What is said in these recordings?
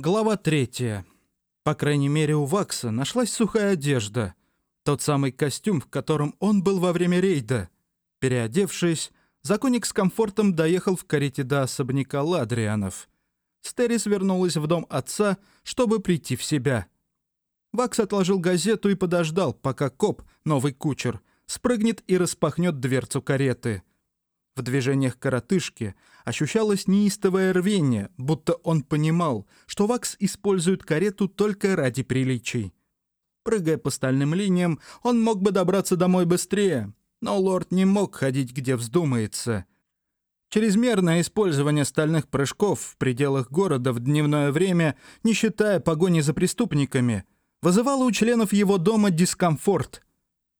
Глава третья. По крайней мере, у Вакса нашлась сухая одежда. Тот самый костюм, в котором он был во время рейда. Переодевшись, законник с комфортом доехал в карете до особняка Ладрианов. Стерис вернулась в дом отца, чтобы прийти в себя. Вакс отложил газету и подождал, пока коп, новый кучер, спрыгнет и распахнет дверцу кареты. В движениях коротышки ощущалось неистовое рвение, будто он понимал, что Вакс использует карету только ради приличий. Прыгая по стальным линиям, он мог бы добраться домой быстрее, но лорд не мог ходить, где вздумается. Чрезмерное использование стальных прыжков в пределах города в дневное время, не считая погони за преступниками, вызывало у членов его дома дискомфорт.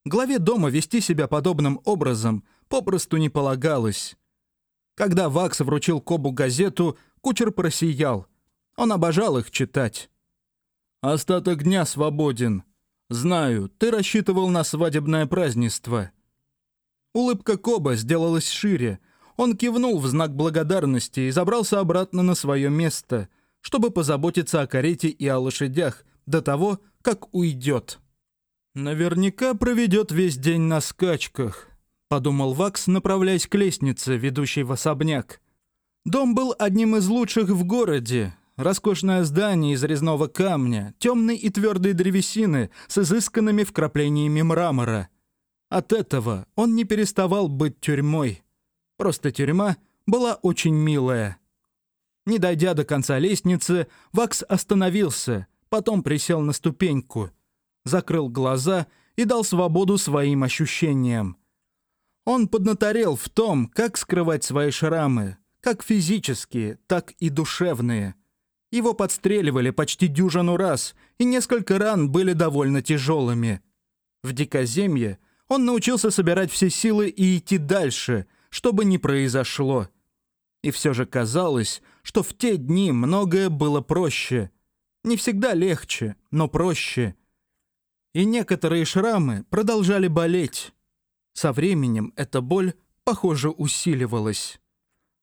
Главе дома вести себя подобным образом – попросту не полагалось. Когда Вакс вручил Кобу газету, кучер просиял. Он обожал их читать. «Остаток дня свободен. Знаю, ты рассчитывал на свадебное празднество». Улыбка Коба сделалась шире. Он кивнул в знак благодарности и забрался обратно на свое место, чтобы позаботиться о карете и о лошадях до того, как уйдет. Наверняка проведет весь день на скачках. — подумал Вакс, направляясь к лестнице, ведущей в особняк. Дом был одним из лучших в городе. Роскошное здание из резного камня, темной и твердой древесины с изысканными вкраплениями мрамора. От этого он не переставал быть тюрьмой. Просто тюрьма была очень милая. Не дойдя до конца лестницы, Вакс остановился, потом присел на ступеньку, закрыл глаза и дал свободу своим ощущениям. Он поднаторел в том, как скрывать свои шрамы, как физические, так и душевные. Его подстреливали почти дюжину раз, и несколько ран были довольно тяжелыми. В дикоземье он научился собирать все силы и идти дальше, что бы ни произошло. И все же казалось, что в те дни многое было проще. Не всегда легче, но проще. И некоторые шрамы продолжали болеть. Со временем эта боль, похоже, усиливалась.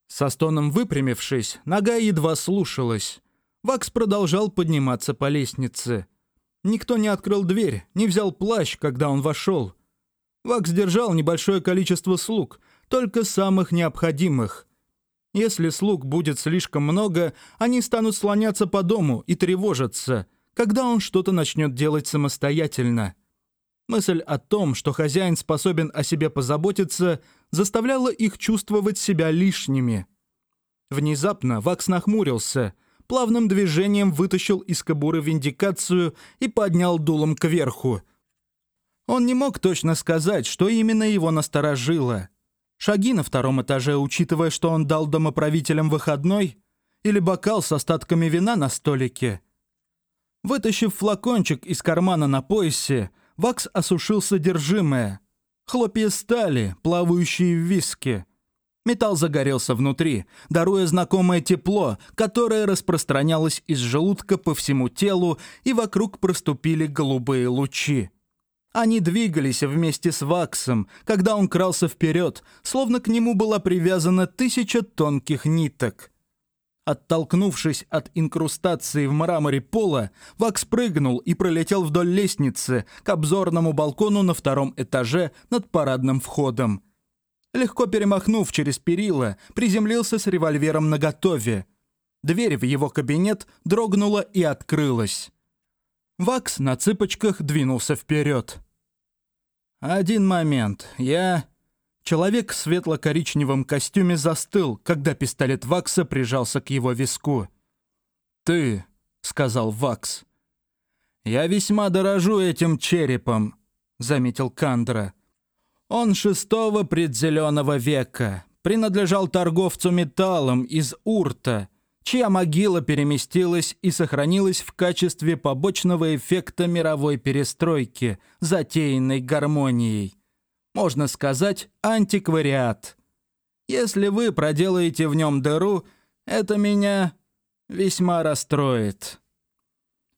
Со стоном выпрямившись, нога едва слушалась. Вакс продолжал подниматься по лестнице. Никто не открыл дверь, не взял плащ, когда он вошел. Вакс держал небольшое количество слуг, только самых необходимых. Если слуг будет слишком много, они станут слоняться по дому и тревожиться, когда он что-то начнет делать самостоятельно. Мысль о том, что хозяин способен о себе позаботиться, заставляла их чувствовать себя лишними. Внезапно Вакс нахмурился, плавным движением вытащил из кобуры виндикацию и поднял дулом кверху. Он не мог точно сказать, что именно его насторожило. Шаги на втором этаже, учитывая, что он дал домоправителям выходной, или бокал с остатками вина на столике. Вытащив флакончик из кармана на поясе, Вакс осушил содержимое. Хлопья стали, плавающие в виске. Металл загорелся внутри, даруя знакомое тепло, которое распространялось из желудка по всему телу, и вокруг проступили голубые лучи. Они двигались вместе с Ваксом, когда он крался вперед, словно к нему была привязана тысяча тонких ниток. Оттолкнувшись от инкрустации в мраморе пола, Вакс прыгнул и пролетел вдоль лестницы к обзорному балкону на втором этаже над парадным входом. Легко перемахнув через перила, приземлился с револьвером наготове. Дверь в его кабинет дрогнула и открылась. Вакс на цыпочках двинулся вперед. «Один момент. Я...» Человек в светло-коричневом костюме застыл, когда пистолет Вакса прижался к его виску. «Ты», — сказал Вакс. «Я весьма дорожу этим черепом», — заметил Кандра. «Он шестого предзеленого века, принадлежал торговцу металлом из Урта, чья могила переместилась и сохранилась в качестве побочного эффекта мировой перестройки, затеянной гармонией можно сказать, антиквариат. Если вы проделаете в нем дыру, это меня весьма расстроит».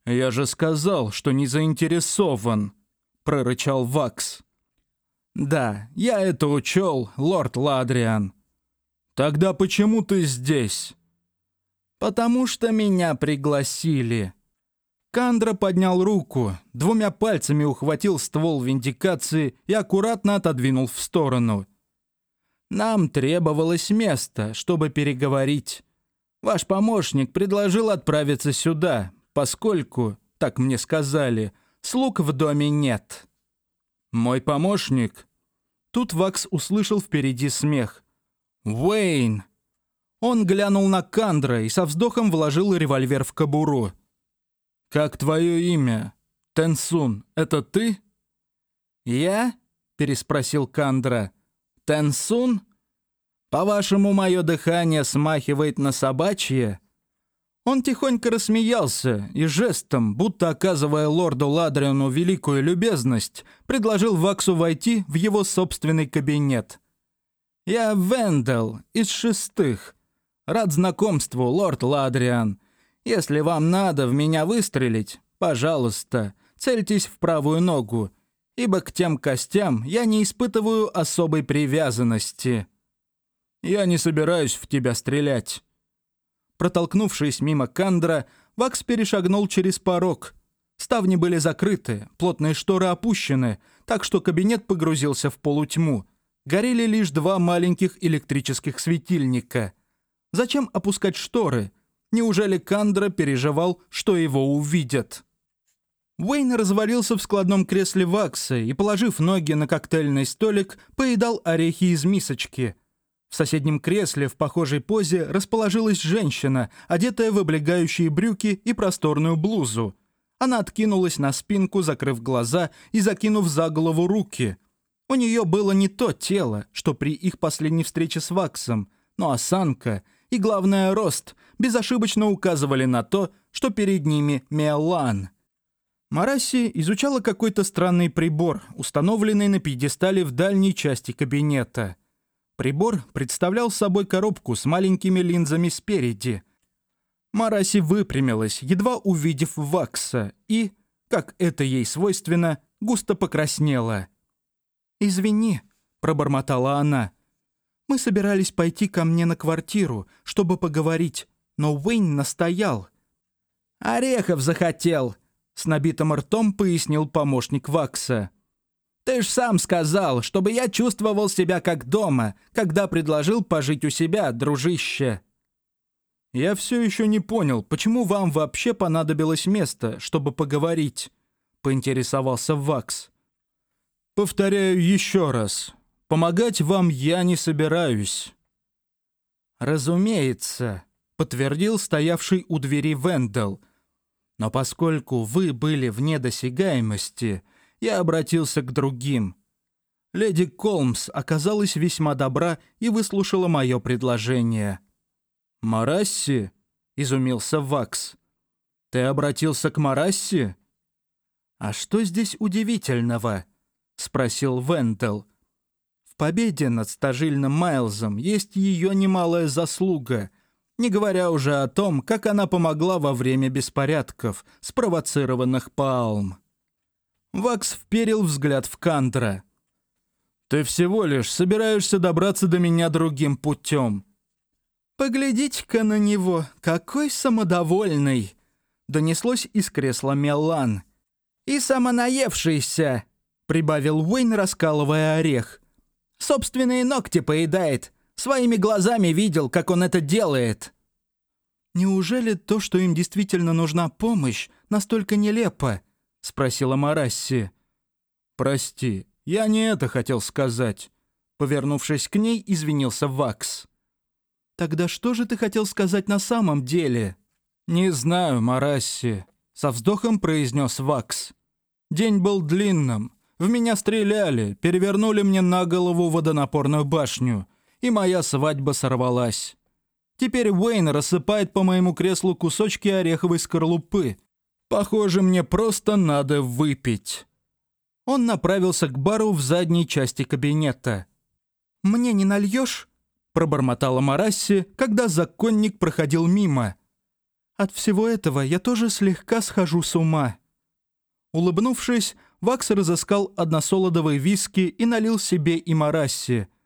«Я же сказал, что не заинтересован», — прорычал Вакс. «Да, я это учел, лорд Ладриан». «Тогда почему ты здесь?» «Потому что меня пригласили». Кандра поднял руку, двумя пальцами ухватил ствол виндикации и аккуратно отодвинул в сторону. «Нам требовалось место, чтобы переговорить. Ваш помощник предложил отправиться сюда, поскольку, так мне сказали, слуг в доме нет». «Мой помощник?» Тут Вакс услышал впереди смех. «Уэйн!» Он глянул на Кандра и со вздохом вложил револьвер в кобуру. «Как твое имя? Тенсун, это ты?» «Я?» — переспросил Кандра. «Тенсун? По-вашему, мое дыхание смахивает на собачье?» Он тихонько рассмеялся и жестом, будто оказывая лорду Ладриону великую любезность, предложил Ваксу войти в его собственный кабинет. «Я Вендел из шестых. Рад знакомству, лорд Ладриан. Если вам надо в меня выстрелить, пожалуйста, цельтесь в правую ногу, ибо к тем костям я не испытываю особой привязанности. Я не собираюсь в тебя стрелять. Протолкнувшись мимо Кандра, Вакс перешагнул через порог. Ставни были закрыты, плотные шторы опущены, так что кабинет погрузился в полутьму. Горели лишь два маленьких электрических светильника. Зачем опускать шторы? Неужели Кандра переживал, что его увидят? Уэйн развалился в складном кресле Вакса и, положив ноги на коктейльный столик, поедал орехи из мисочки. В соседнем кресле в похожей позе расположилась женщина, одетая в облегающие брюки и просторную блузу. Она откинулась на спинку, закрыв глаза и закинув за голову руки. У нее было не то тело, что при их последней встрече с Ваксом, но осанка и, главное, рост — безошибочно указывали на то, что перед ними Миолан. Мараси изучала какой-то странный прибор, установленный на пьедестале в дальней части кабинета. Прибор представлял собой коробку с маленькими линзами спереди. Мараси выпрямилась, едва увидев Вакса, и, как это ей свойственно, густо покраснела. «Извини», — пробормотала она. «Мы собирались пойти ко мне на квартиру, чтобы поговорить, но Уэйн настоял. «Орехов захотел», — с набитым ртом пояснил помощник Вакса. «Ты ж сам сказал, чтобы я чувствовал себя как дома, когда предложил пожить у себя, дружище». «Я все еще не понял, почему вам вообще понадобилось место, чтобы поговорить?» — поинтересовался Вакс. «Повторяю еще раз. Помогать вам я не собираюсь». «Разумеется», подтвердил стоявший у двери Вендел. Но поскольку вы были вне досягаемости, я обратился к другим. Леди Колмс оказалась весьма добра и выслушала мое предложение. «Марасси?» — изумился Вакс. «Ты обратился к Марасси?» «А что здесь удивительного?» — спросил Вендел. «В победе над стажильным Майлзом есть ее немалая заслуга — не говоря уже о том, как она помогла во время беспорядков, спровоцированных Палм. Вакс вперил взгляд в Кантера. «Ты всего лишь собираешься добраться до меня другим путем». «Поглядите-ка на него, какой самодовольный!» Донеслось из кресла Меллан. «И самонаевшийся!» Прибавил Уэйн, раскалывая орех. «Собственные ногти поедает, Своими глазами видел, как он это делает». «Неужели то, что им действительно нужна помощь, настолько нелепо?» — спросила Марасси. «Прости, я не это хотел сказать». Повернувшись к ней, извинился Вакс. «Тогда что же ты хотел сказать на самом деле?» «Не знаю, Марасси», — со вздохом произнес Вакс. «День был длинным. В меня стреляли, перевернули мне на голову водонапорную башню и моя свадьба сорвалась. Теперь Уэйн рассыпает по моему креслу кусочки ореховой скорлупы. Похоже, мне просто надо выпить. Он направился к бару в задней части кабинета. «Мне не нальешь?» – пробормотала Марасси, когда законник проходил мимо. «От всего этого я тоже слегка схожу с ума». Улыбнувшись, Вакс разыскал односолодовые виски и налил себе и Марасси –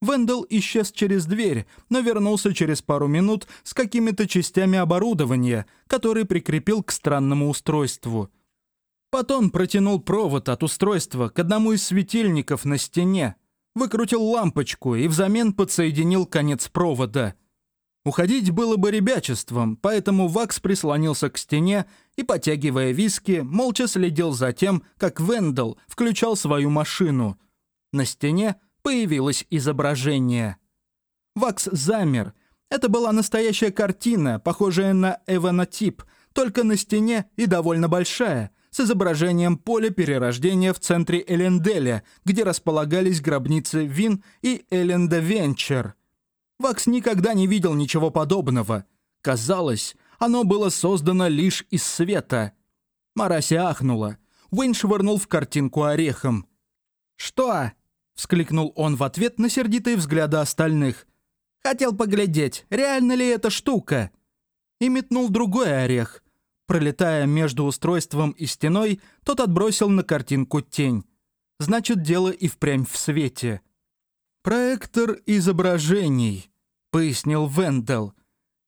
Вендел исчез через дверь, но вернулся через пару минут с какими-то частями оборудования, которые прикрепил к странному устройству. Потом протянул провод от устройства к одному из светильников на стене, выкрутил лампочку и взамен подсоединил конец провода. Уходить было бы ребячеством, поэтому Вакс прислонился к стене и, потягивая виски, молча следил за тем, как Вендел включал свою машину. На стене появилось изображение. Вакс замер. Это была настоящая картина, похожая на эванотип, только на стене и довольно большая, с изображением поля перерождения в центре Эленделя, где располагались гробницы Вин и Эленда Венчер. Вакс никогда не видел ничего подобного. Казалось, оно было создано лишь из света. Мараси ахнула. Уэйн швырнул в картинку орехом. «Что?» — вскликнул он в ответ на сердитые взгляды остальных. «Хотел поглядеть, реально ли эта штука?» И метнул другой орех. Пролетая между устройством и стеной, тот отбросил на картинку тень. Значит, дело и впрямь в свете. «Проектор изображений», — пояснил Вендел.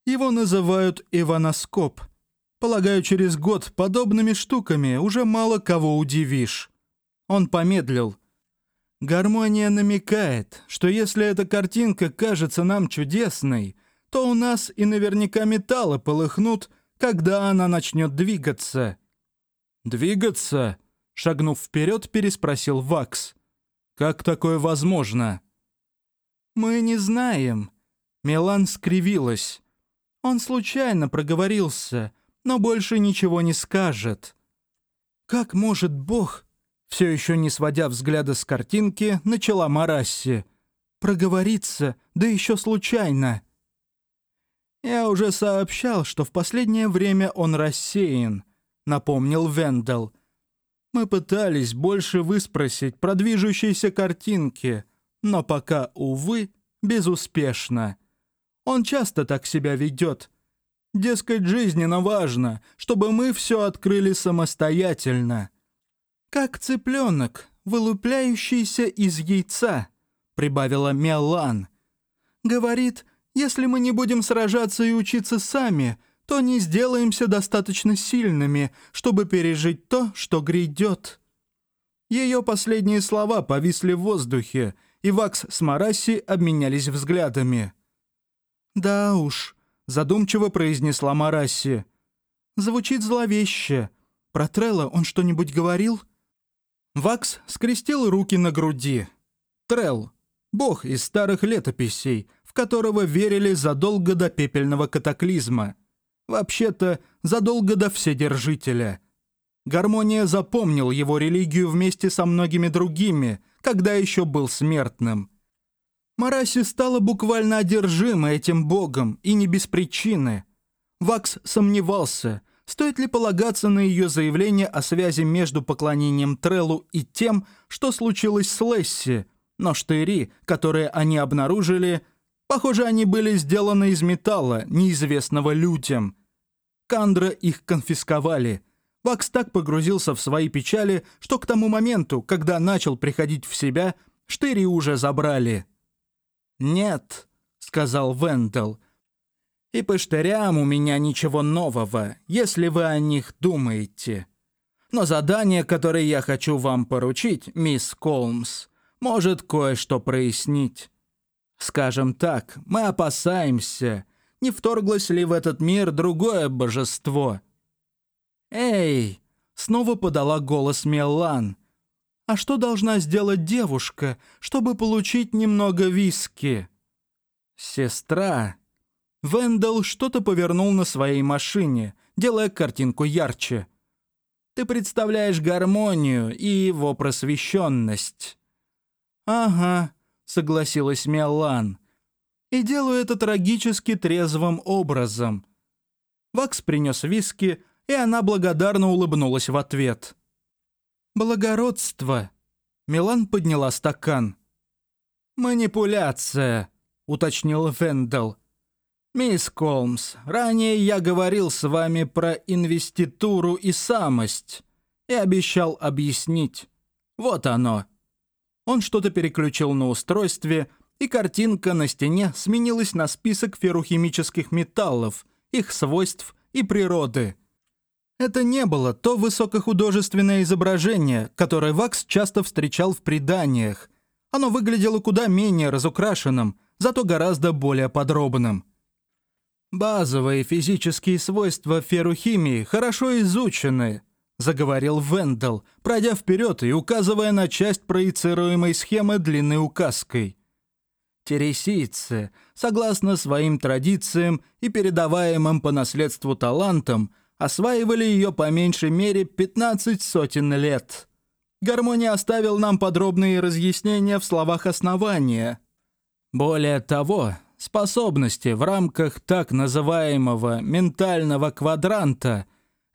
«Его называют иваноскоп. Полагаю, через год подобными штуками уже мало кого удивишь». Он помедлил. «Гармония намекает, что если эта картинка кажется нам чудесной, то у нас и наверняка металлы полыхнут, когда она начнет двигаться». «Двигаться?» — шагнув вперед, переспросил Вакс. «Как такое возможно?» «Мы не знаем». Милан скривилась. «Он случайно проговорился, но больше ничего не скажет». «Как может Бог...» Все еще не сводя взгляда с картинки, начала Марасси. «Проговориться, да еще случайно». «Я уже сообщал, что в последнее время он рассеян», — напомнил Вендел. «Мы пытались больше выспросить про движущиеся картинки, но пока, увы, безуспешно. Он часто так себя ведет. Дескать, жизненно важно, чтобы мы все открыли самостоятельно. Как цыпленок, вылупляющийся из яйца, прибавила Мелан. Говорит, если мы не будем сражаться и учиться сами, то не сделаемся достаточно сильными, чтобы пережить то, что грядет. Ее последние слова повисли в воздухе, и Вакс с Мараси обменялись взглядами. «Да уж», — задумчиво произнесла Мараси. «Звучит зловеще. Про Трелла он что-нибудь говорил?» Вакс скрестил руки на груди. Трелл — бог из старых летописей, в которого верили задолго до пепельного катаклизма. Вообще-то, задолго до Вседержителя. Гармония запомнил его религию вместе со многими другими — когда еще был смертным. Мараси стала буквально одержима этим богом, и не без причины. Вакс сомневался, стоит ли полагаться на ее заявление о связи между поклонением Треллу и тем, что случилось с Лесси, но штыри, которые они обнаружили, похоже, они были сделаны из металла, неизвестного людям. Кандра их конфисковали – Вакс так погрузился в свои печали, что к тому моменту, когда начал приходить в себя, штыри уже забрали. «Нет», — сказал Вендел, — «и по штырям у меня ничего нового, если вы о них думаете. Но задание, которое я хочу вам поручить, мисс Колмс, может кое-что прояснить. Скажем так, мы опасаемся, не вторглось ли в этот мир другое божество» «Эй!» — снова подала голос Меллан. «А что должна сделать девушка, чтобы получить немного виски?» «Сестра!» Вендел что-то повернул на своей машине, делая картинку ярче. «Ты представляешь гармонию и его просвещенность». «Ага», — согласилась Меллан. «И делаю это трагически трезвым образом». Вакс принес виски, и она благодарно улыбнулась в ответ. «Благородство!» Милан подняла стакан. «Манипуляция», — уточнил Вендел. «Мисс Колмс, ранее я говорил с вами про инвеституру и самость и обещал объяснить. Вот оно». Он что-то переключил на устройстве, и картинка на стене сменилась на список феррухимических металлов, их свойств и природы. Это не было то высокохудожественное изображение, которое Вакс часто встречал в преданиях. Оно выглядело куда менее разукрашенным, зато гораздо более подробным. «Базовые физические свойства феррухимии хорошо изучены», заговорил Вендел, пройдя вперед и указывая на часть проецируемой схемы длинной указкой. Тересийцы, согласно своим традициям и передаваемым по наследству талантам, осваивали ее по меньшей мере 15 сотен лет. Гармония оставил нам подробные разъяснения в словах основания. Более того, способности в рамках так называемого ментального квадранта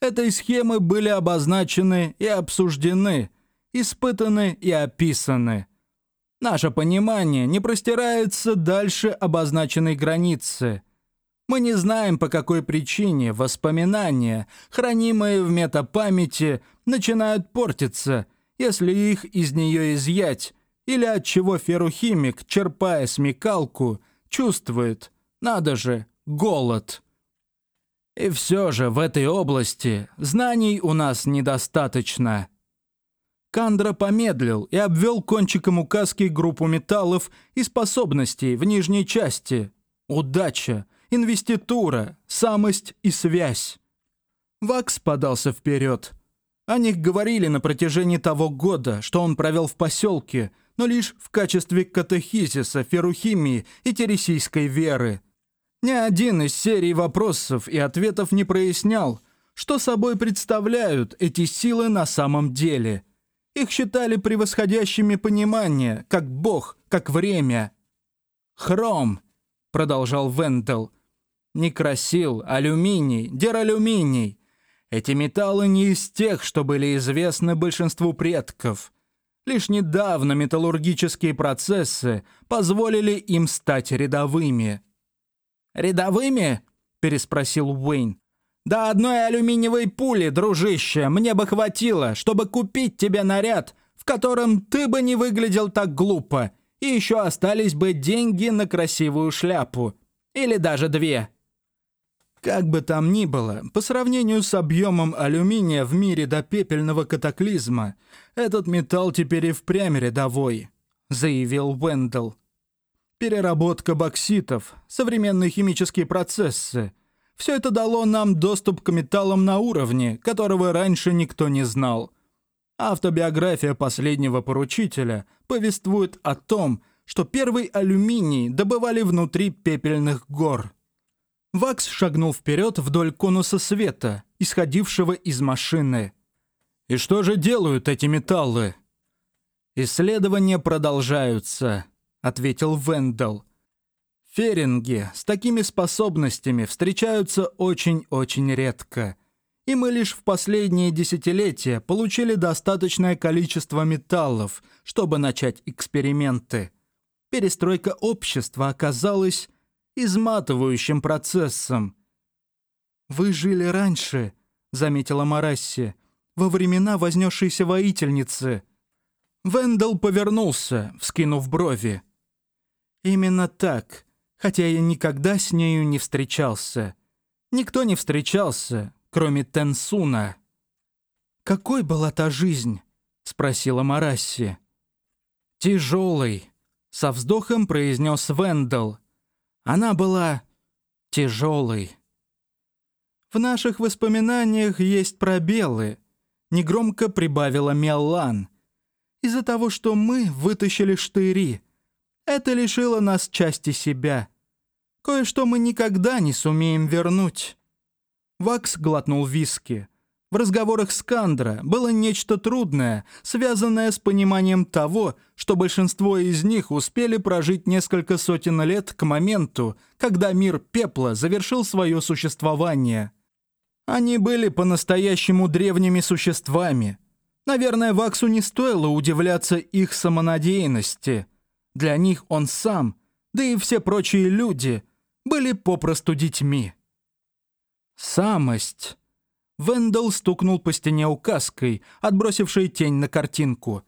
этой схемы были обозначены и обсуждены, испытаны и описаны. Наше понимание не простирается дальше обозначенной границы – мы не знаем, по какой причине воспоминания, хранимые в метапамяти, начинают портиться, если их из нее изъять, или от чего феррухимик, черпая смекалку, чувствует, надо же, голод. И все же в этой области знаний у нас недостаточно. Кандра помедлил и обвел кончиком указки группу металлов и способностей в нижней части. Удача, инвеститура, самость и связь. Вакс подался вперед. О них говорили на протяжении того года, что он провел в поселке, но лишь в качестве катехизиса, ферухимии и тересийской веры. Ни один из серий вопросов и ответов не прояснял, что собой представляют эти силы на самом деле. Их считали превосходящими понимание, как Бог, как время. «Хром», — продолжал Вендел, Некрасил, алюминий, дералюминий. Эти металлы не из тех, что были известны большинству предков. Лишь недавно металлургические процессы позволили им стать рядовыми. «Рядовыми?» – переспросил Уэйн. «Да одной алюминиевой пули, дружище, мне бы хватило, чтобы купить тебе наряд, в котором ты бы не выглядел так глупо, и еще остались бы деньги на красивую шляпу. Или даже две». Как бы там ни было, по сравнению с объемом алюминия в мире до пепельного катаклизма, этот металл теперь и впрямь рядовой, заявил Вендел. Переработка бокситов, современные химические процессы – все это дало нам доступ к металлам на уровне, которого раньше никто не знал. Автобиография последнего поручителя повествует о том, что первый алюминий добывали внутри пепельных гор – Вакс шагнул вперед вдоль конуса света, исходившего из машины. «И что же делают эти металлы?» «Исследования продолжаются», — ответил Вендел. «Феринги с такими способностями встречаются очень-очень редко, и мы лишь в последние десятилетия получили достаточное количество металлов, чтобы начать эксперименты. Перестройка общества оказалась изматывающим процессом. «Вы жили раньше», — заметила Марасси, «во времена вознесшейся воительницы». Вендел повернулся, вскинув брови. «Именно так, хотя я никогда с нею не встречался. Никто не встречался, кроме Тенсуна». «Какой была та жизнь?» — спросила Марасси. «Тяжелой», — со вздохом произнес Вендел. Она была тяжелой. В наших воспоминаниях есть пробелы, негромко прибавила Меллан. Из-за того, что мы вытащили штыри, это лишило нас части себя. Кое-что мы никогда не сумеем вернуть. Вакс глотнул виски. В разговорах с Кандра было нечто трудное, связанное с пониманием того, что большинство из них успели прожить несколько сотен лет к моменту, когда мир пепла завершил свое существование. Они были по-настоящему древними существами. Наверное, Ваксу не стоило удивляться их самонадеянности. Для них он сам, да и все прочие люди, были попросту детьми. Самость Вендел стукнул по стене указкой, отбросившей тень на картинку.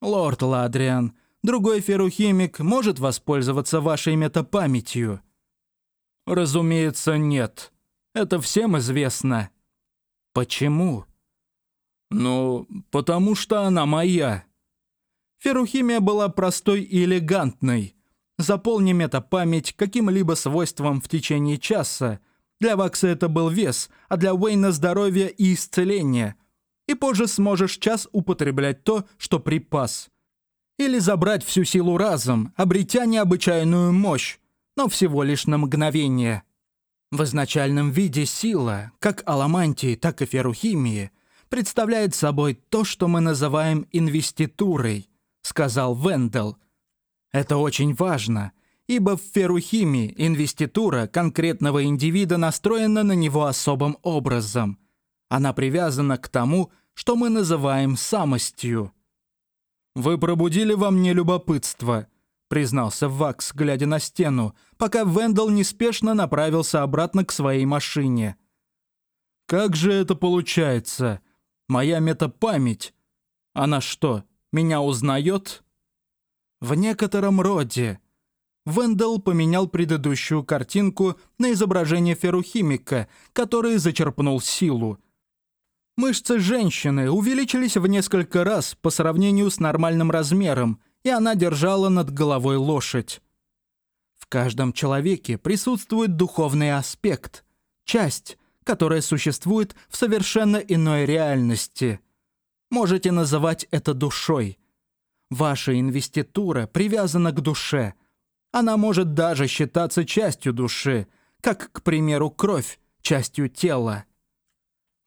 «Лорд Ладриан, другой ферухимик может воспользоваться вашей метапамятью? Разумеется, нет. Это всем известно. Почему? Ну, потому что она моя. Ферухимия была простой и элегантной. Заполни метапамять каким-либо свойством в течение часа. Для Вакса это был вес, а для Уэйна здоровье и исцеление. И позже сможешь час употреблять то, что припас. Или забрать всю силу разом, обретя необычайную мощь, но всего лишь на мгновение. В изначальном виде сила, как аламантии, так и ферухимии, представляет собой то, что мы называем инвеститурой, сказал Вендел. Это очень важно, ибо в ферухимии инвеститура конкретного индивида настроена на него особым образом. Она привязана к тому, что мы называем самостью. «Вы пробудили во мне любопытство», — признался Вакс, глядя на стену, пока Вендел неспешно направился обратно к своей машине. «Как же это получается? Моя метапамять. Она что, меня узнает?» «В некотором роде». Вендел поменял предыдущую картинку на изображение ферухимика, который зачерпнул силу. Мышцы женщины увеличились в несколько раз по сравнению с нормальным размером, и она держала над головой лошадь. В каждом человеке присутствует духовный аспект, часть, которая существует в совершенно иной реальности. Можете называть это душой. Ваша инвеститура привязана к душе. Она может даже считаться частью души, как, к примеру, кровь, частью тела.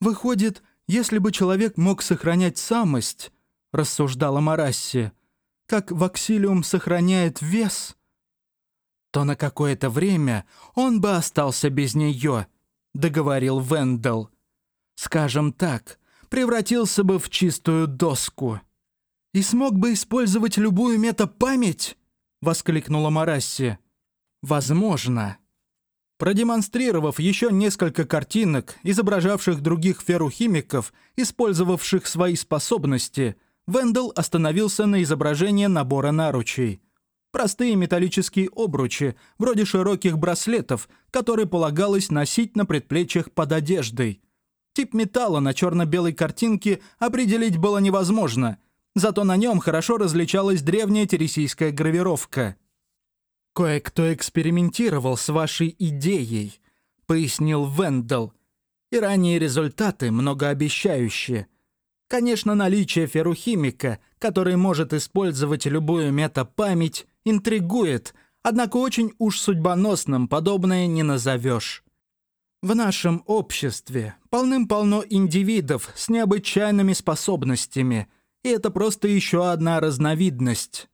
Выходит, если бы человек мог сохранять самость, рассуждала Марасси, как ваксилиум сохраняет вес, то на какое-то время он бы остался без нее, договорил Вендел. Скажем так, превратился бы в чистую доску. И смог бы использовать любую метапамять? Воскликнула Марасси. Возможно. Продемонстрировав еще несколько картинок, изображавших других ферухимиков, использовавших свои способности, Вендел остановился на изображении набора наручей. Простые металлические обручи, вроде широких браслетов, которые полагалось носить на предплечьях под одеждой. Тип металла на черно-белой картинке определить было невозможно, зато на нем хорошо различалась древняя тересийская гравировка – «Кое-кто экспериментировал с вашей идеей», — пояснил Вендел. «И ранние результаты многообещающие. Конечно, наличие ферухимика, который может использовать любую метапамять, интригует, однако очень уж судьбоносным подобное не назовешь. В нашем обществе полным-полно индивидов с необычайными способностями, и это просто еще одна разновидность.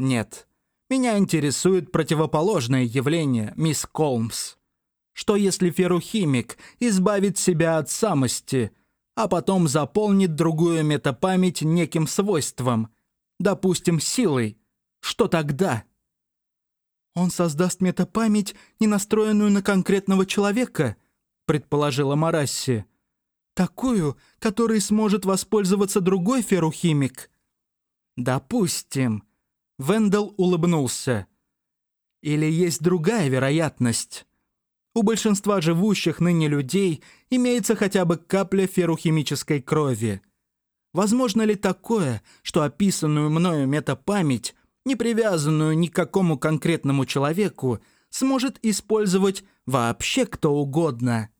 Нет, меня интересует противоположное явление, мисс Колмс. Что если ферухимик избавит себя от самости, а потом заполнит другую метапамять неким свойством, допустим, силой? Что тогда? Он создаст метапамять, не настроенную на конкретного человека, предположила Марасси. Такую, которой сможет воспользоваться другой ферухимик. Допустим, Вендел улыбнулся. Или есть другая вероятность? У большинства живущих ныне людей имеется хотя бы капля ферухимической крови. Возможно ли такое, что описанную мною метапамять, не привязанную ни к какому конкретному человеку, сможет использовать вообще кто угодно?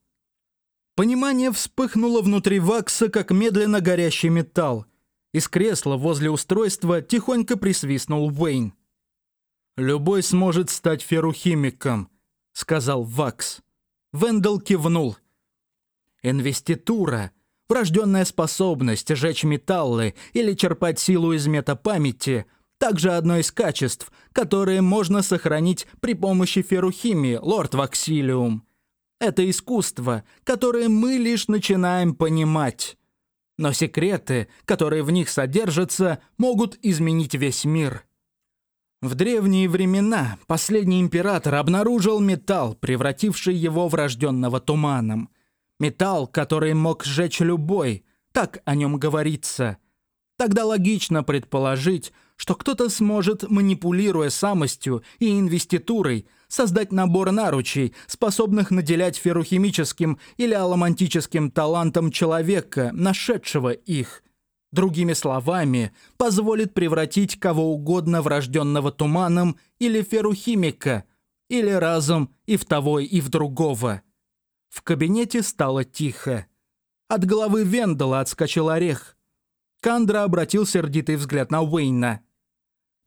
Понимание вспыхнуло внутри Вакса, как медленно горящий металл. Из кресла возле устройства тихонько присвистнул Уэйн. «Любой сможет стать ферухимиком», — сказал Вакс. Вендел кивнул. «Инвеститура — врожденная способность жечь металлы или черпать силу из метапамяти — также одно из качеств, которые можно сохранить при помощи ферухимии, лорд Ваксилиум. Это искусство, которое мы лишь начинаем понимать но секреты, которые в них содержатся, могут изменить весь мир. В древние времена последний император обнаружил металл, превративший его в рожденного туманом. Металл, который мог сжечь любой, так о нем говорится. Тогда логично предположить, что кто-то сможет, манипулируя самостью и инвеститурой, создать набор наручей, способных наделять феррохимическим или аламантическим талантом человека, нашедшего их. Другими словами, позволит превратить кого угодно врожденного туманом или феррухимика, или разом и в того, и в другого. В кабинете стало тихо. От головы Вендела отскочил орех. Кандра обратил сердитый взгляд на Уэйна.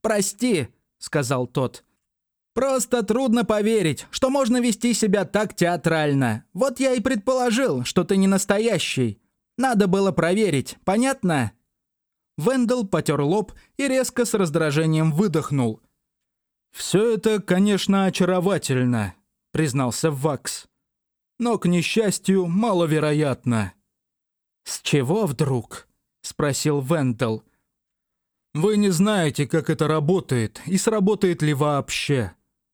«Прости», — сказал тот. «Просто трудно поверить, что можно вести себя так театрально. Вот я и предположил, что ты не настоящий. Надо было проверить, понятно?» Вендел потер лоб и резко с раздражением выдохнул. «Все это, конечно, очаровательно», — признался Вакс. «Но, к несчастью, маловероятно». «С чего вдруг?» — спросил Вендел. «Вы не знаете, как это работает, и сработает ли вообще».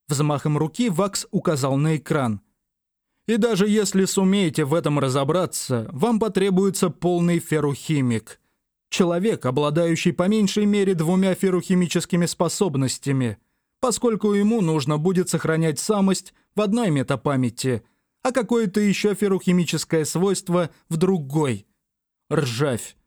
Взмахом руки Вакс указал на экран. «И даже если сумеете в этом разобраться, вам потребуется полный феррухимик. Человек, обладающий по меньшей мере двумя феррухимическими способностями, поскольку ему нужно будет сохранять самость в одной метапамяти, а какое-то еще феррухимическое свойство в другой. Ржавь.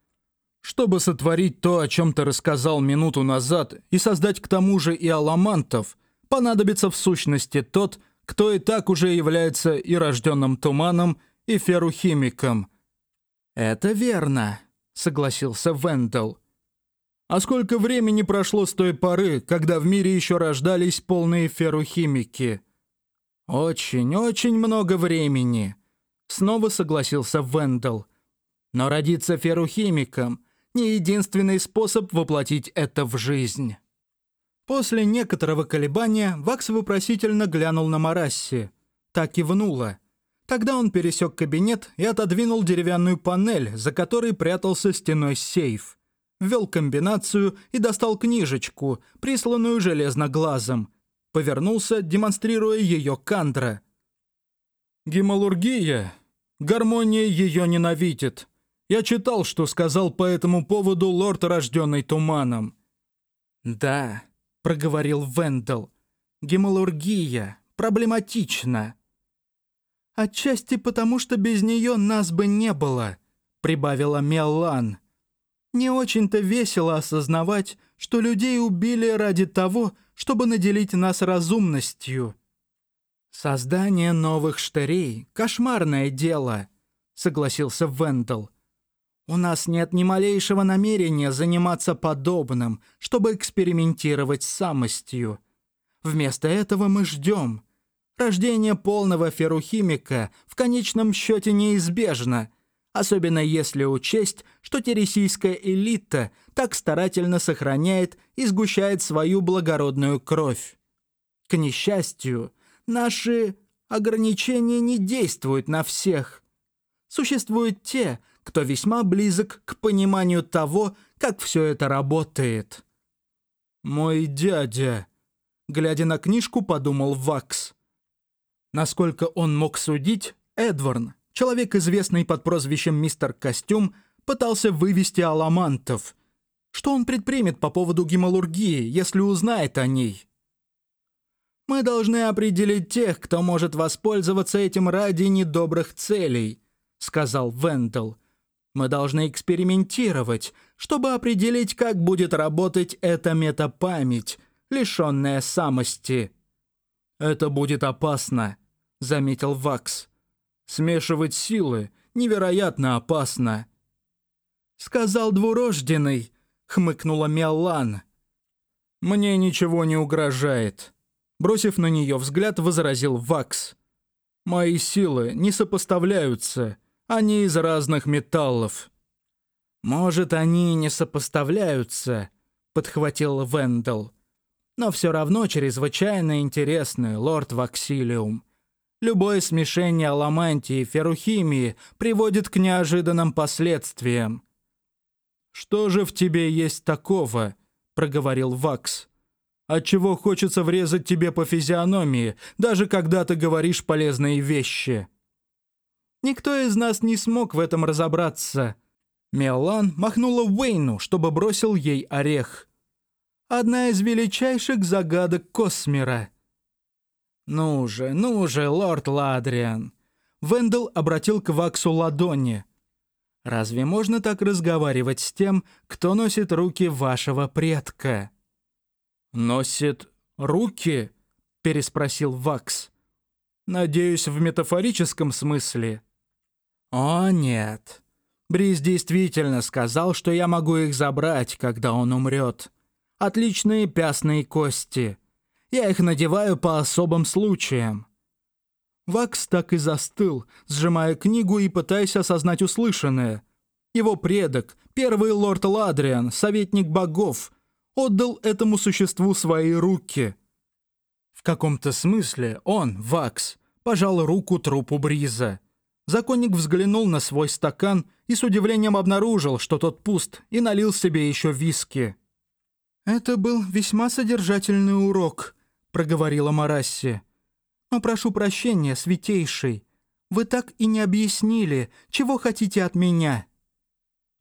Чтобы сотворить то, о чем ты рассказал минуту назад, и создать к тому же и аламантов, понадобится в сущности тот, кто и так уже является и рожденным туманом, и феррухимиком. «Это верно», — согласился Вендел. «А сколько времени прошло с той поры, когда в мире еще рождались полные феррухимики?» «Очень-очень много времени», — снова согласился Вендел. «Но родиться феррухимиком не единственный способ воплотить это в жизнь. После некоторого колебания Вакс вопросительно глянул на Марасси. Так и внула. Тогда он пересек кабинет и отодвинул деревянную панель, за которой прятался стеной сейф. Ввел комбинацию и достал книжечку, присланную железноглазом. Повернулся, демонстрируя ее кандра. «Гемалургия. Гармония ее ненавидит», я читал, что сказал по этому поводу лорд, рожденный туманом». «Да», — проговорил Вендел, — «гемалургия проблематична». «Отчасти потому, что без нее нас бы не было», — прибавила Меллан. «Не очень-то весело осознавать, что людей убили ради того, чтобы наделить нас разумностью». «Создание новых штырей — кошмарное дело», — согласился Вендел. У нас нет ни малейшего намерения заниматься подобным, чтобы экспериментировать с самостью. Вместо этого мы ждем. Рождение полного феррухимика в конечном счете неизбежно, особенно если учесть, что тересийская элита так старательно сохраняет и сгущает свою благородную кровь. К несчастью, наши ограничения не действуют на всех. Существуют те, кто весьма близок к пониманию того, как все это работает. «Мой дядя», — глядя на книжку, подумал Вакс. Насколько он мог судить, Эдварн, человек, известный под прозвищем Мистер Костюм, пытался вывести аламантов. Что он предпримет по поводу гемалургии, если узнает о ней? «Мы должны определить тех, кто может воспользоваться этим ради недобрых целей», — сказал Вендел. Мы должны экспериментировать, чтобы определить, как будет работать эта метапамять, лишенная самости. «Это будет опасно», — заметил Вакс. «Смешивать силы невероятно опасно». «Сказал двурожденный», — хмыкнула Меллан. «Мне ничего не угрожает», — бросив на нее взгляд, возразил Вакс. «Мои силы не сопоставляются они из разных металлов». «Может, они не сопоставляются», — подхватил Вендел. «Но все равно чрезвычайно интересны, лорд Ваксилиум. Любое смешение аламантии и феррухимии приводит к неожиданным последствиям». «Что же в тебе есть такого?» — проговорил Вакс. «Отчего хочется врезать тебе по физиономии, даже когда ты говоришь полезные вещи?» Никто из нас не смог в этом разобраться. Мелан махнула Уэйну, чтобы бросил ей орех. одна из величайших загадок Космера. «Ну же, ну же, лорд Ладриан!» Вендел обратил к Ваксу ладони. «Разве можно так разговаривать с тем, кто носит руки вашего предка?» «Носит руки?» — переспросил Вакс. «Надеюсь, в метафорическом смысле?» «О, нет. Бриз действительно сказал, что я могу их забрать, когда он умрет. Отличные пясные кости. Я их надеваю по особым случаям». Вакс так и застыл, сжимая книгу и пытаясь осознать услышанное. Его предок, первый лорд Ладриан, советник богов, отдал этому существу свои руки. В каком-то смысле он, Вакс, пожал руку трупу Бриза. Законник взглянул на свой стакан и с удивлением обнаружил, что тот пуст, и налил себе еще виски. «Это был весьма содержательный урок», проговорила Марасси. «Но прошу прощения, святейший, вы так и не объяснили, чего хотите от меня».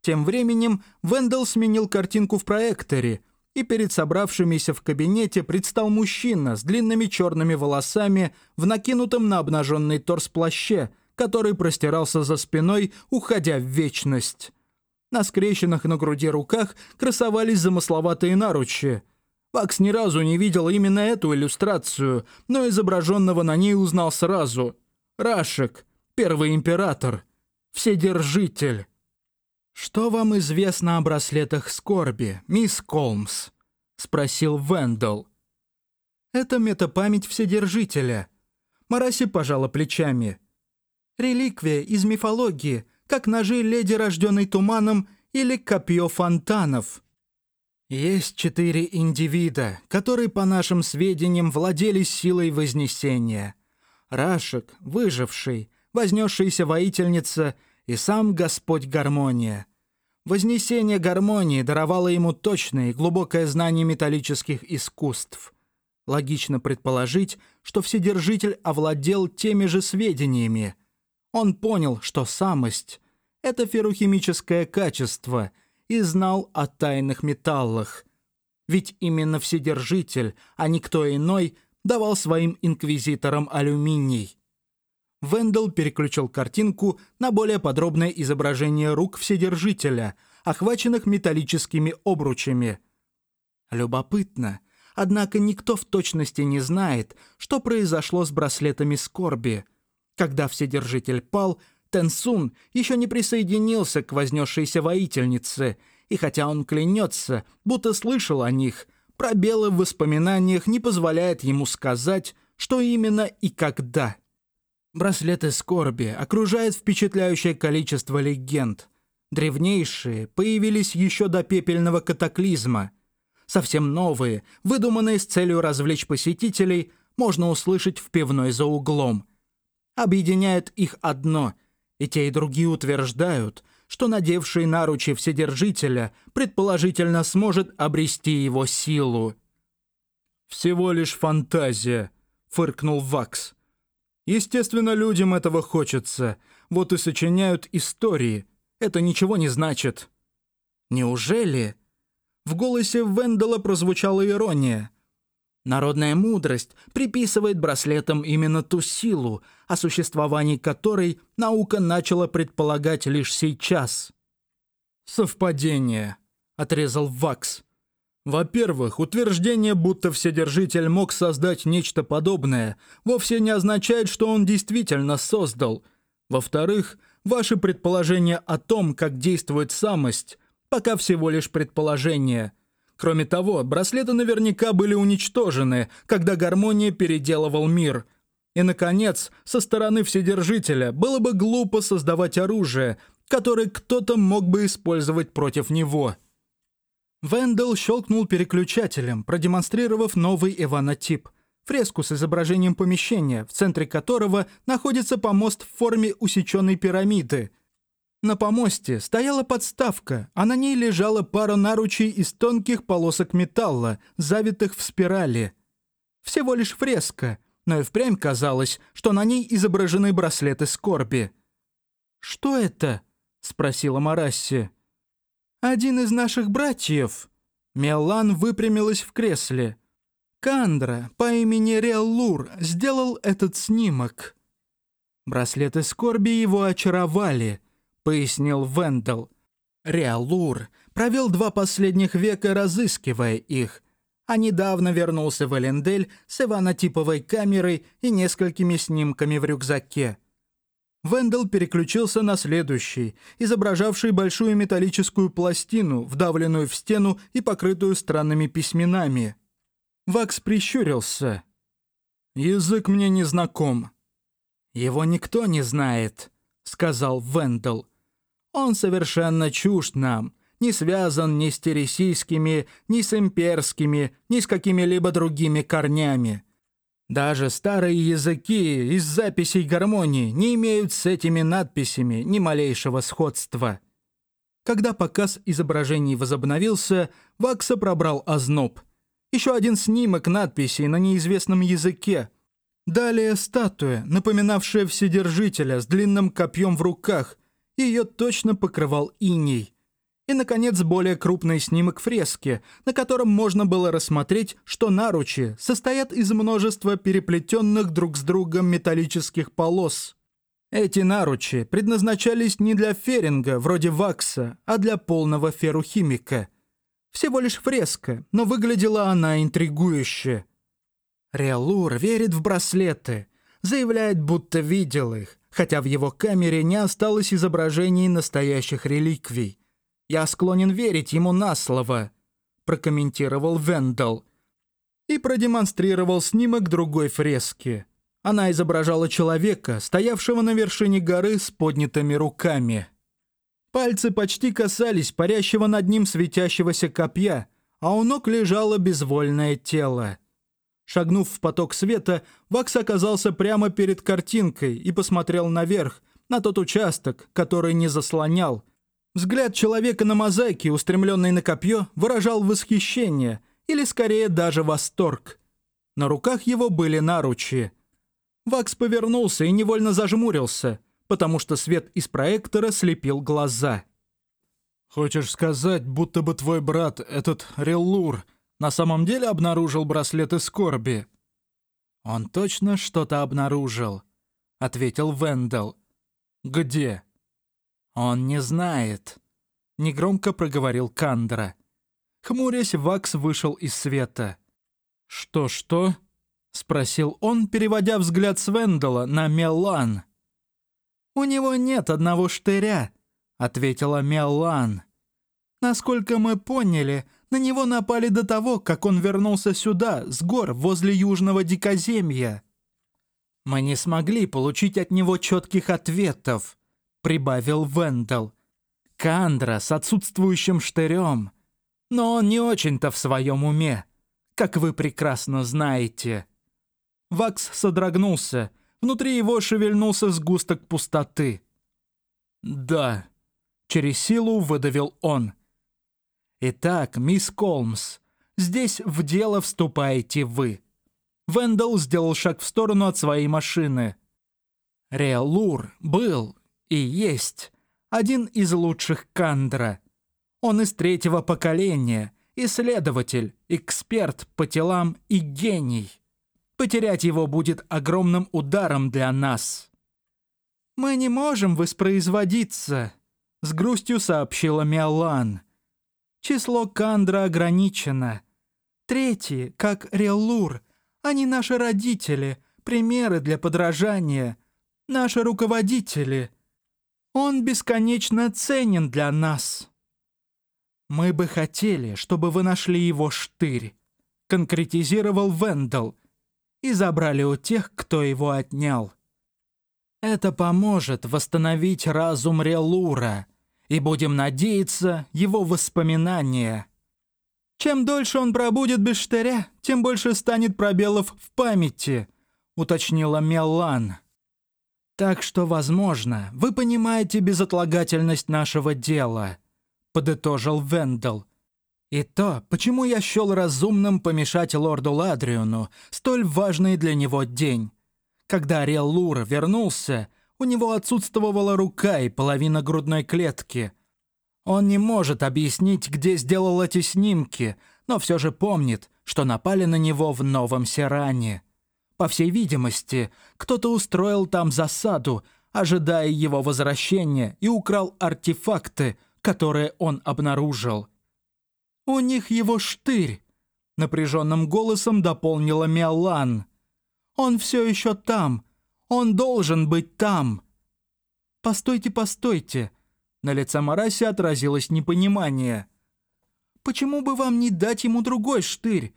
Тем временем Вендел сменил картинку в проекторе, и перед собравшимися в кабинете предстал мужчина с длинными черными волосами в накинутом на обнаженный торс плаще, который простирался за спиной, уходя в вечность. На скрещенных на груди руках красовались замысловатые наручи — Вакс ни разу не видел именно эту иллюстрацию, но изображенного на ней узнал сразу. Рашек, первый император, вседержитель. «Что вам известно о браслетах скорби, мисс Колмс?» — спросил Вендел. «Это метапамять Вседержителя». Мараси пожала плечами. «Реликвия из мифологии, как ножи леди, рожденной туманом, или копье фонтанов». Есть четыре индивида, которые, по нашим сведениям, владели силой Вознесения. Рашек, выживший, вознесшаяся воительница и сам Господь Гармония. Вознесение гармонии даровало ему точное и глубокое знание металлических искусств. Логично предположить, что Вседержитель овладел теми же сведениями. Он понял, что самость — это феррохимическое качество — и знал о тайных металлах. Ведь именно Вседержитель, а никто иной, давал своим инквизиторам алюминий. Вендел переключил картинку на более подробное изображение рук Вседержителя, охваченных металлическими обручами. Любопытно, однако никто в точности не знает, что произошло с браслетами скорби. Когда Вседержитель пал, Тенсун еще не присоединился к вознесшейся воительнице, и хотя он клянется, будто слышал о них, пробелы в воспоминаниях не позволяют ему сказать, что именно и когда. Браслеты скорби окружает впечатляющее количество легенд. Древнейшие появились еще до пепельного катаклизма. Совсем новые, выдуманные с целью развлечь посетителей, можно услышать в пивной за углом. Объединяет их одно — и те, и другие утверждают, что надевший наручи Вседержителя предположительно сможет обрести его силу. «Всего лишь фантазия», — фыркнул Вакс. «Естественно, людям этого хочется, вот и сочиняют истории. Это ничего не значит». «Неужели?» В голосе Вендела прозвучала ирония. Народная мудрость приписывает браслетам именно ту силу, о существовании которой наука начала предполагать лишь сейчас. «Совпадение», — отрезал Вакс. «Во-первых, утверждение, будто Вседержитель мог создать нечто подобное, вовсе не означает, что он действительно создал. Во-вторых, ваши предположения о том, как действует самость, пока всего лишь предположения — Кроме того, браслеты наверняка были уничтожены, когда гармония переделывал мир. И, наконец, со стороны Вседержителя было бы глупо создавать оружие, которое кто-то мог бы использовать против него. Вендел щелкнул переключателем, продемонстрировав новый эванотип — фреску с изображением помещения, в центре которого находится помост в форме усеченной пирамиды — на помосте стояла подставка, а на ней лежала пара наручей из тонких полосок металла, завитых в спирали. Всего лишь фреска, но и впрямь казалось, что на ней изображены браслеты скорби. «Что это?» — спросила Марасси. «Один из наших братьев», Мелан выпрямилась в кресле. Кандра по имени Реаллур сделал этот снимок. «Браслеты скорби его очаровали», — пояснил Вендел. Реалур провел два последних века, разыскивая их, а недавно вернулся в Элендель с иванотиповой камерой и несколькими снимками в рюкзаке. Вендел переключился на следующий, изображавший большую металлическую пластину, вдавленную в стену и покрытую странными письменами. Вакс прищурился. «Язык мне не знаком». «Его никто не знает», — сказал Вендел. «Он совершенно чужд нам, не связан ни с тересийскими, ни с имперскими, ни с какими-либо другими корнями. Даже старые языки из записей гармонии не имеют с этими надписями ни малейшего сходства. Когда показ изображений возобновился, Вакса пробрал озноб. Еще один снимок надписей на неизвестном языке. Далее статуя, напоминавшая Вседержителя с длинным копьем в руках. Ее точно покрывал иней. И, наконец, более крупный снимок фрески, на котором можно было рассмотреть, что наручи состоят из множества переплетенных друг с другом металлических полос. Эти наручи предназначались не для феринга, вроде вакса, а для полного ферухимика. Всего лишь фреска, но выглядела она интригующе. Реалур верит в браслеты, заявляет, будто видел их, хотя в его камере не осталось изображений настоящих реликвий. Я склонен верить ему на слово», — прокомментировал Вендел. И продемонстрировал снимок другой фрески. Она изображала человека, стоявшего на вершине горы с поднятыми руками. Пальцы почти касались парящего над ним светящегося копья, а у ног лежало безвольное тело. Шагнув в поток света, Вакс оказался прямо перед картинкой и посмотрел наверх, на тот участок, который не заслонял, Взгляд человека на мозаике, устремленный на копье, выражал восхищение, или скорее даже восторг. На руках его были наручи. Вакс повернулся и невольно зажмурился, потому что свет из проектора слепил глаза. «Хочешь сказать, будто бы твой брат, этот Реллур, на самом деле обнаружил браслеты скорби?» «Он точно что-то обнаружил», — ответил Вендел. «Где?» «Он не знает», — негромко проговорил Кандра. Хмурясь, Вакс вышел из света. «Что-что?» — спросил он, переводя взгляд Свендела на Меллан. «У него нет одного штыря», — ответила Меллан. «Насколько мы поняли, на него напали до того, как он вернулся сюда, с гор возле Южного Дикоземья. Мы не смогли получить от него четких ответов», прибавил Вендел. Кандра с отсутствующим штырем. Но он не очень-то в своем уме, как вы прекрасно знаете. Вакс содрогнулся. Внутри его шевельнулся сгусток пустоты. «Да», — через силу выдавил он. «Итак, мисс Колмс, здесь в дело вступаете вы». Вендел сделал шаг в сторону от своей машины. Реалур был и есть один из лучших Кандра. Он из третьего поколения, исследователь, эксперт по телам и гений. Потерять его будет огромным ударом для нас. «Мы не можем воспроизводиться», — с грустью сообщила Миолан. «Число Кандра ограничено. Третьи, как Реллур, они наши родители, примеры для подражания, наши руководители — он бесконечно ценен для нас. Мы бы хотели, чтобы вы нашли его штырь, конкретизировал Вендел, и забрали у тех, кто его отнял. Это поможет восстановить разум Релура, и будем надеяться, его воспоминания. Чем дольше он пробудет без штыря, тем больше станет пробелов в памяти, уточнила Меллан. Так что, возможно, вы понимаете безотлагательность нашего дела», — подытожил Вендел. «И то, почему я счел разумным помешать лорду Ладриону столь важный для него день. Когда Реллур вернулся, у него отсутствовала рука и половина грудной клетки. Он не может объяснить, где сделал эти снимки, но все же помнит, что напали на него в Новом Сиране. По всей видимости, кто-то устроил там засаду, ожидая его возвращения, и украл артефакты, которые он обнаружил. «У них его штырь», — напряженным голосом дополнила Миолан. «Он все еще там. Он должен быть там». «Постойте, постойте», на лице Мараси отразилось непонимание. «Почему бы вам не дать ему другой штырь?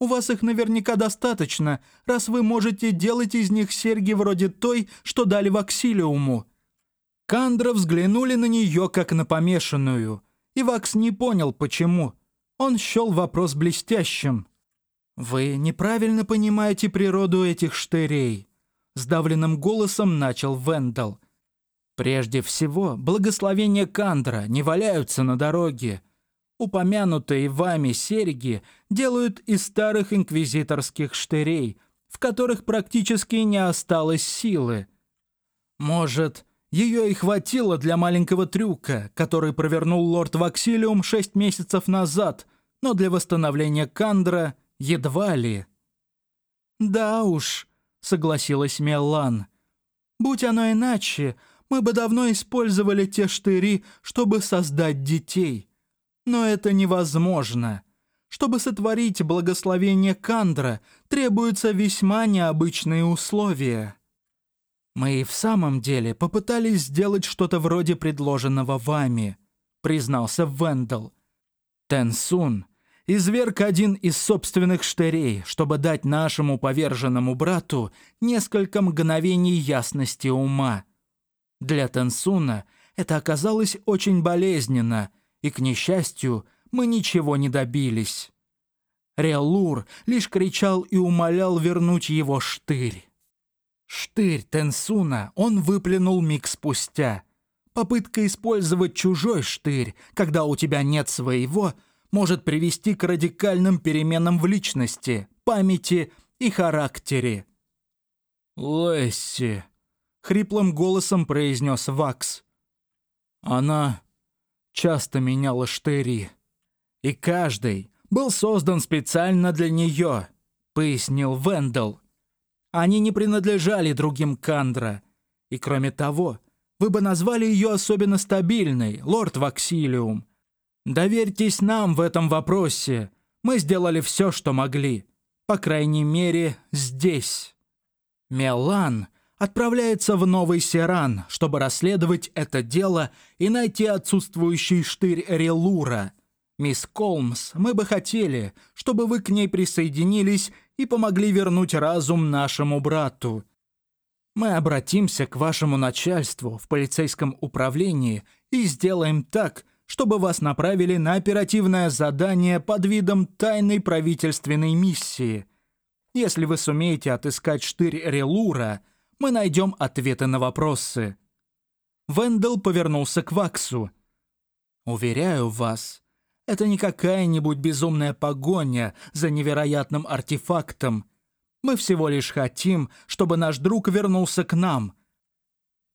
У вас их наверняка достаточно, раз вы можете делать из них серьги вроде той, что дали Ваксилиуму». Кандра взглянули на нее, как на помешанную, и Вакс не понял, почему. Он счел вопрос блестящим. «Вы неправильно понимаете природу этих штырей», — сдавленным голосом начал Вендел. Прежде всего, благословения Кандра не валяются на дороге. Упомянутые вами серьги делают из старых инквизиторских штырей, в которых практически не осталось силы. Может, ее и хватило для маленького трюка, который провернул лорд Ваксилиум шесть месяцев назад, но для восстановления Кандра едва ли. «Да уж», — согласилась Меллан. «Будь оно иначе, мы бы давно использовали те штыри, чтобы создать детей. Но это невозможно. Чтобы сотворить благословение Кандра, требуются весьма необычные условия. Мы и в самом деле попытались сделать что-то вроде предложенного вами, признался Вендел. Тенсун изверг один из собственных штырей, чтобы дать нашему поверженному брату несколько мгновений ясности ума. Для Тансуна это оказалось очень болезненно, и, к несчастью, мы ничего не добились. Реалур лишь кричал и умолял вернуть его штырь. Штырь Тенсуна он выплюнул миг спустя. Попытка использовать чужой штырь, когда у тебя нет своего, может привести к радикальным переменам в личности, памяти и характере. «Лесси», хриплым голосом произнес Вакс. Она часто меняла штыри. И каждый был создан специально для нее, пояснил Вендел. Они не принадлежали другим Кандра. И кроме того, вы бы назвали ее особенно стабильной, лорд Ваксилиум. Доверьтесь нам в этом вопросе. Мы сделали все, что могли. По крайней мере, здесь. Мелан отправляется в Новый Сиран, чтобы расследовать это дело и найти отсутствующий штырь Релура. Мисс Колмс, мы бы хотели, чтобы вы к ней присоединились и помогли вернуть разум нашему брату. Мы обратимся к вашему начальству в полицейском управлении и сделаем так, чтобы вас направили на оперативное задание под видом тайной правительственной миссии. Если вы сумеете отыскать штырь Релура – мы найдем ответы на вопросы». Вендел повернулся к Ваксу. «Уверяю вас, это не какая-нибудь безумная погоня за невероятным артефактом. Мы всего лишь хотим, чтобы наш друг вернулся к нам.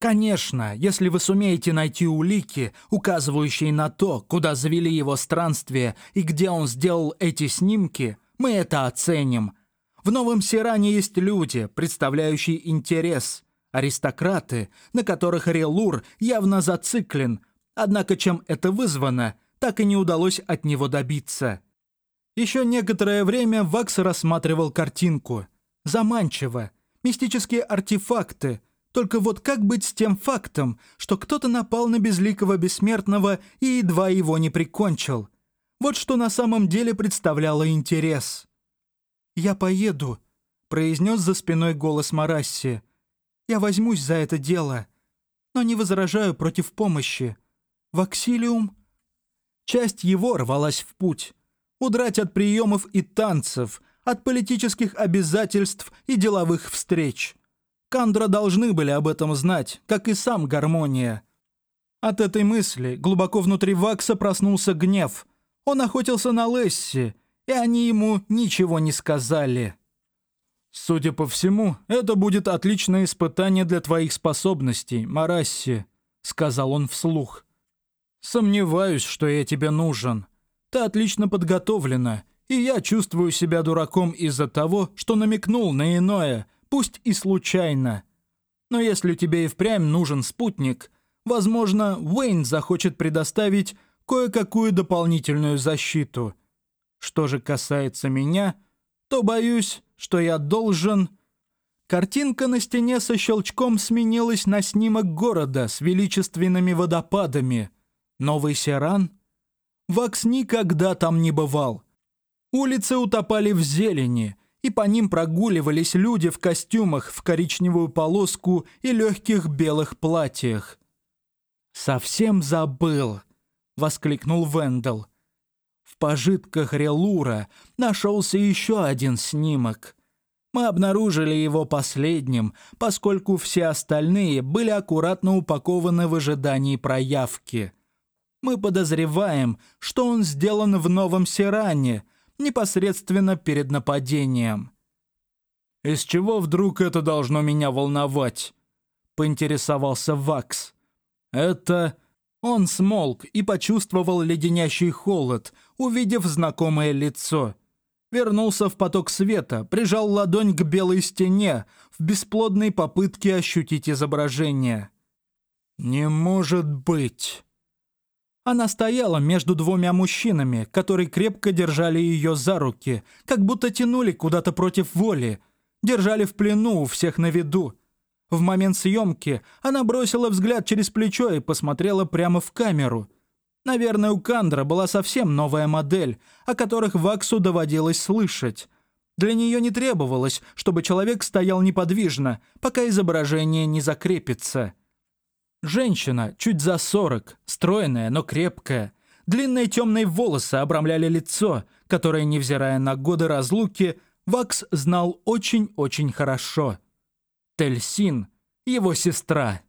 Конечно, если вы сумеете найти улики, указывающие на то, куда завели его странствие и где он сделал эти снимки, мы это оценим. В Новом Сиране есть люди, представляющие интерес, аристократы, на которых Релур явно зациклен, однако чем это вызвано, так и не удалось от него добиться. Еще некоторое время Вакс рассматривал картинку. Заманчиво. Мистические артефакты. Только вот как быть с тем фактом, что кто-то напал на безликого бессмертного и едва его не прикончил? Вот что на самом деле представляло интерес. «Я поеду», — произнес за спиной голос Марасси. «Я возьмусь за это дело, но не возражаю против помощи. Ваксилиум...» Часть его рвалась в путь. Удрать от приемов и танцев, от политических обязательств и деловых встреч. Кандра должны были об этом знать, как и сам Гармония. От этой мысли глубоко внутри Вакса проснулся гнев. Он охотился на Лесси, и они ему ничего не сказали. «Судя по всему, это будет отличное испытание для твоих способностей, Марасси», — сказал он вслух. Сомневаюсь, что я тебе нужен. Ты отлично подготовлена, и я чувствую себя дураком из-за того, что намекнул на иное, пусть и случайно. Но если тебе и впрямь нужен спутник, возможно, Уэйн захочет предоставить кое-какую дополнительную защиту. Что же касается меня, то боюсь, что я должен... Картинка на стене со щелчком сменилась на снимок города с величественными водопадами. Новый Серан? Вакс никогда там не бывал. Улицы утопали в зелени, и по ним прогуливались люди в костюмах в коричневую полоску и легких белых платьях. «Совсем забыл!» — воскликнул Вендел. В пожитках Релура нашелся еще один снимок. Мы обнаружили его последним, поскольку все остальные были аккуратно упакованы в ожидании проявки. Мы подозреваем, что он сделан в Новом Сиране, непосредственно перед нападением. «Из чего вдруг это должно меня волновать?» — поинтересовался Вакс. «Это...» Он смолк и почувствовал леденящий холод, увидев знакомое лицо. Вернулся в поток света, прижал ладонь к белой стене в бесплодной попытке ощутить изображение. «Не может быть!» Она стояла между двумя мужчинами, которые крепко держали ее за руки, как будто тянули куда-то против воли, держали в плену у всех на виду. В момент съемки она бросила взгляд через плечо и посмотрела прямо в камеру. Наверное, у Кандра была совсем новая модель, о которых Ваксу доводилось слышать. Для нее не требовалось, чтобы человек стоял неподвижно, пока изображение не закрепится. Женщина, чуть за сорок, стройная, но крепкая. Длинные темные волосы обрамляли лицо, которое, невзирая на годы разлуки, Вакс знал очень-очень хорошо. Тельсин, его сестра.